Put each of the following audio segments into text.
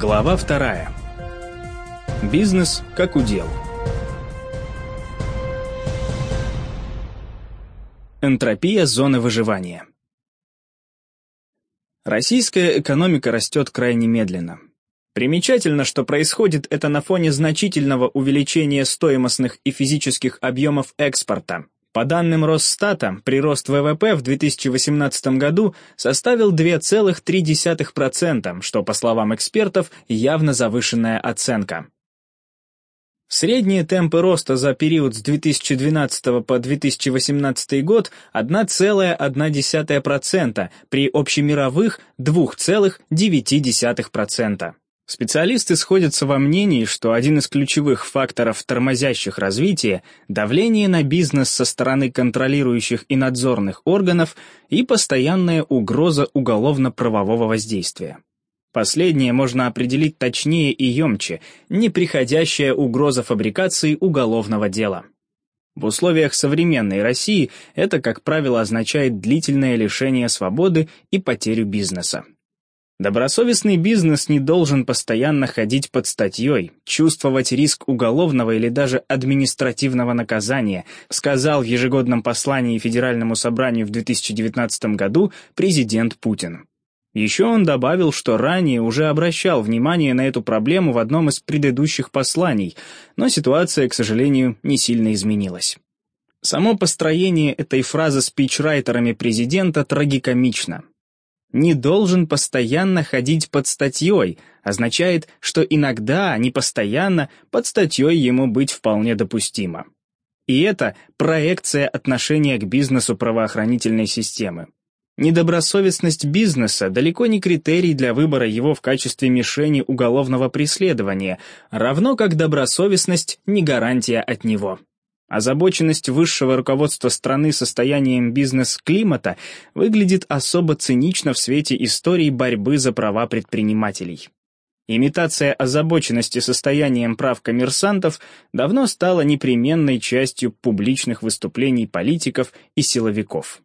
Глава вторая. Бизнес как удел. Энтропия зоны выживания. Российская экономика растет крайне медленно. Примечательно, что происходит это на фоне значительного увеличения стоимостных и физических объемов экспорта, по данным Росстата, прирост ВВП в 2018 году составил 2,3%, что, по словам экспертов, явно завышенная оценка. Средние темпы роста за период с 2012 по 2018 год 1,1% при общемировых 2,9%. Специалисты сходятся во мнении, что один из ключевых факторов, тормозящих развитие, давление на бизнес со стороны контролирующих и надзорных органов и постоянная угроза уголовно-правового воздействия. Последнее можно определить точнее и емче, неприходящая угроза фабрикации уголовного дела. В условиях современной России это, как правило, означает длительное лишение свободы и потерю бизнеса. Добросовестный бизнес не должен постоянно ходить под статьей, чувствовать риск уголовного или даже административного наказания, сказал в ежегодном послании Федеральному собранию в 2019 году президент Путин. Еще он добавил, что ранее уже обращал внимание на эту проблему в одном из предыдущих посланий, но ситуация, к сожалению, не сильно изменилась. Само построение этой фразы спичрайтерами президента трагикомично не должен постоянно ходить под статьей, означает, что иногда, не постоянно, под статьей ему быть вполне допустимо. И это проекция отношения к бизнесу правоохранительной системы. Недобросовестность бизнеса далеко не критерий для выбора его в качестве мишени уголовного преследования, равно как добросовестность не гарантия от него. Озабоченность высшего руководства страны состоянием бизнес-климата выглядит особо цинично в свете истории борьбы за права предпринимателей. Имитация озабоченности состоянием прав коммерсантов давно стала непременной частью публичных выступлений политиков и силовиков.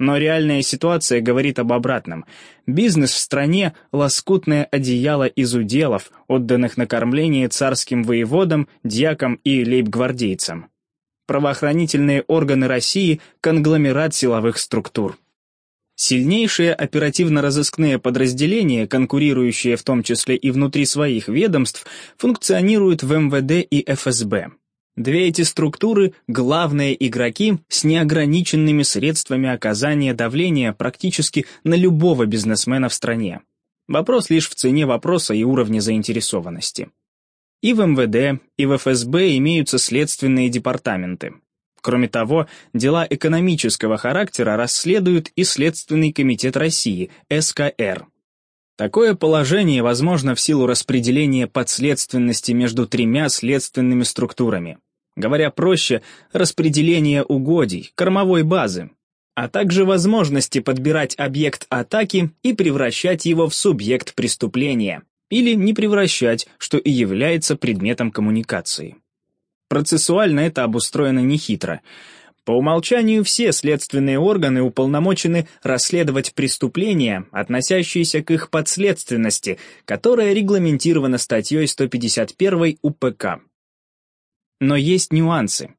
Но реальная ситуация говорит об обратном. Бизнес в стране — лоскутное одеяло из уделов, отданных на кормление царским воеводам, дьякам и лейб-гвардейцам правоохранительные органы России – конгломерат силовых структур. Сильнейшие оперативно-розыскные подразделения, конкурирующие в том числе и внутри своих ведомств, функционируют в МВД и ФСБ. Две эти структуры – главные игроки с неограниченными средствами оказания давления практически на любого бизнесмена в стране. Вопрос лишь в цене вопроса и уровне заинтересованности. И в МВД, и в ФСБ имеются следственные департаменты. Кроме того, дела экономического характера расследует и Следственный комитет России, СКР. Такое положение возможно в силу распределения подследственности между тремя следственными структурами. Говоря проще, распределение угодий, кормовой базы, а также возможности подбирать объект атаки и превращать его в субъект преступления, или не превращать, что и является предметом коммуникации. Процессуально это обустроено нехитро. По умолчанию все следственные органы уполномочены расследовать преступления, относящиеся к их подследственности, которая регламентирована статьей 151 УПК. Но есть нюансы.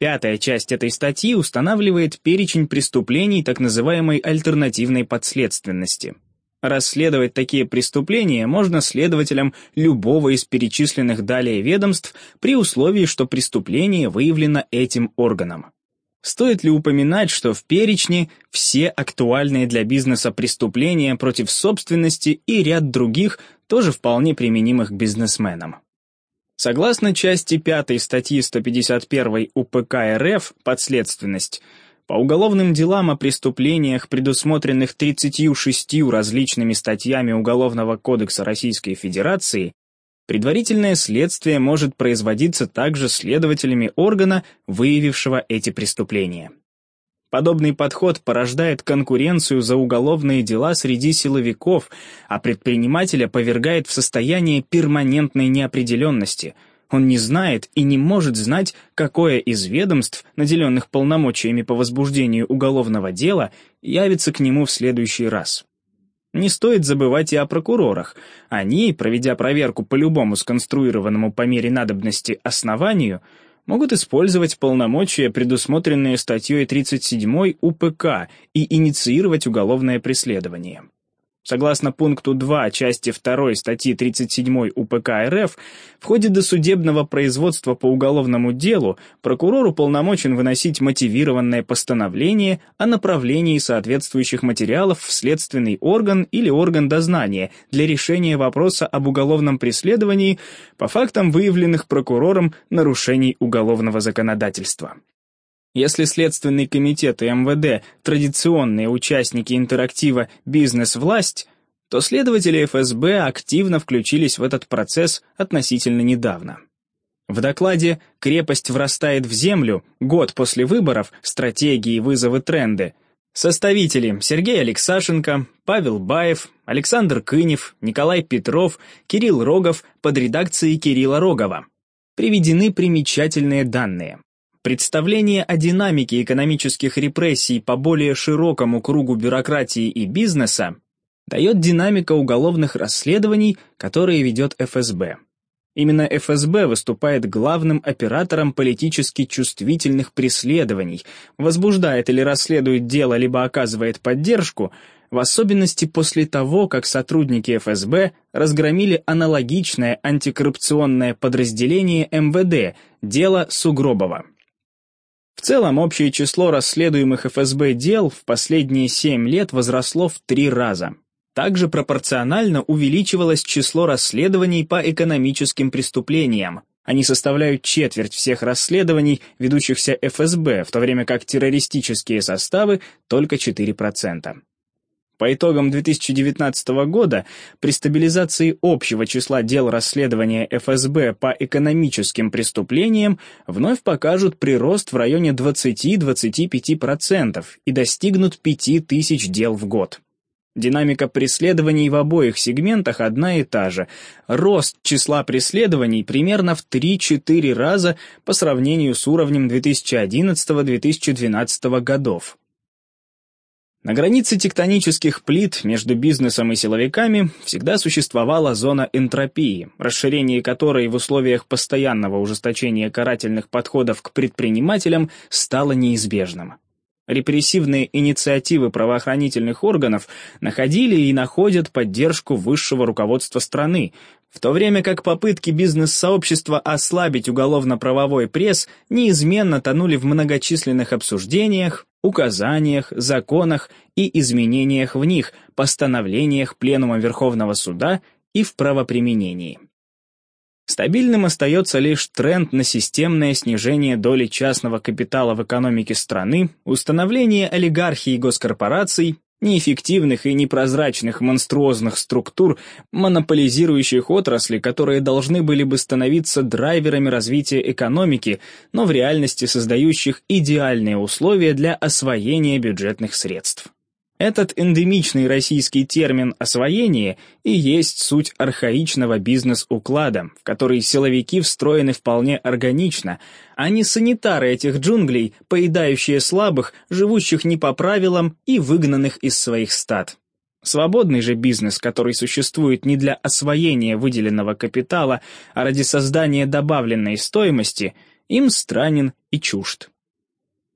Пятая часть этой статьи устанавливает перечень преступлений так называемой альтернативной подследственности. Расследовать такие преступления можно следователям любого из перечисленных далее ведомств при условии, что преступление выявлено этим органом. Стоит ли упоминать, что в перечне все актуальные для бизнеса преступления против собственности и ряд других, тоже вполне применимых бизнесменам. Согласно части 5 статьи 151 УПК РФ «Подследственность», по уголовным делам о преступлениях, предусмотренных 36 различными статьями Уголовного кодекса Российской Федерации, предварительное следствие может производиться также следователями органа, выявившего эти преступления. Подобный подход порождает конкуренцию за уголовные дела среди силовиков, а предпринимателя повергает в состояние перманентной неопределенности – он не знает и не может знать, какое из ведомств, наделенных полномочиями по возбуждению уголовного дела, явится к нему в следующий раз. Не стоит забывать и о прокурорах. Они, проведя проверку по любому сконструированному по мере надобности основанию, могут использовать полномочия, предусмотренные статьей 37 УПК, и инициировать уголовное преследование. Согласно пункту 2 части 2 статьи 37 УПК РФ, в ходе досудебного производства по уголовному делу прокурор уполномочен выносить мотивированное постановление о направлении соответствующих материалов в следственный орган или орган дознания для решения вопроса об уголовном преследовании по фактам выявленных прокурором нарушений уголовного законодательства. Если Следственный комитет и МВД – традиционные участники интерактива «Бизнес-власть», то следователи ФСБ активно включились в этот процесс относительно недавно. В докладе «Крепость врастает в землю. Год после выборов. Стратегии, вызовы, тренды» Составители Сергей Алексашенко, Павел Баев, Александр Кынев, Николай Петров, Кирилл Рогов под редакцией Кирилла Рогова. Приведены примечательные данные. Представление о динамике экономических репрессий по более широкому кругу бюрократии и бизнеса дает динамика уголовных расследований, которые ведет ФСБ. Именно ФСБ выступает главным оператором политически чувствительных преследований, возбуждает или расследует дело, либо оказывает поддержку, в особенности после того, как сотрудники ФСБ разгромили аналогичное антикоррупционное подразделение МВД, дело Сугробова. В целом, общее число расследуемых ФСБ дел в последние семь лет возросло в три раза. Также пропорционально увеличивалось число расследований по экономическим преступлениям. Они составляют четверть всех расследований, ведущихся ФСБ, в то время как террористические составы — только 4%. По итогам 2019 года при стабилизации общего числа дел расследования ФСБ по экономическим преступлениям вновь покажут прирост в районе 20-25% и достигнут 5000 дел в год. Динамика преследований в обоих сегментах одна и та же. Рост числа преследований примерно в 3-4 раза по сравнению с уровнем 2011-2012 годов. На границе тектонических плит между бизнесом и силовиками всегда существовала зона энтропии, расширение которой в условиях постоянного ужесточения карательных подходов к предпринимателям стало неизбежным. Репрессивные инициативы правоохранительных органов находили и находят поддержку высшего руководства страны, в то время как попытки бизнес-сообщества ослабить уголовно-правовой пресс неизменно тонули в многочисленных обсуждениях, указаниях, законах и изменениях в них, постановлениях Пленума Верховного Суда и в правоприменении. Стабильным остается лишь тренд на системное снижение доли частного капитала в экономике страны, установление олигархии госкорпораций, неэффективных и непрозрачных монструозных структур, монополизирующих отрасли, которые должны были бы становиться драйверами развития экономики, но в реальности создающих идеальные условия для освоения бюджетных средств. Этот эндемичный российский термин «освоение» и есть суть архаичного бизнес-уклада, в который силовики встроены вполне органично, а не санитары этих джунглей, поедающие слабых, живущих не по правилам и выгнанных из своих стад. Свободный же бизнес, который существует не для освоения выделенного капитала, а ради создания добавленной стоимости, им странен и чужд.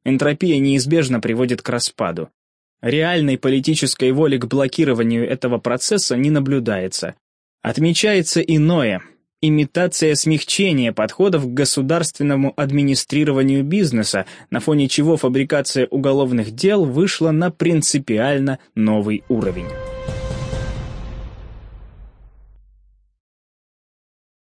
Энтропия неизбежно приводит к распаду. Реальной политической воли к блокированию этого процесса не наблюдается. Отмечается иное – имитация смягчения подходов к государственному администрированию бизнеса, на фоне чего фабрикация уголовных дел вышла на принципиально новый уровень.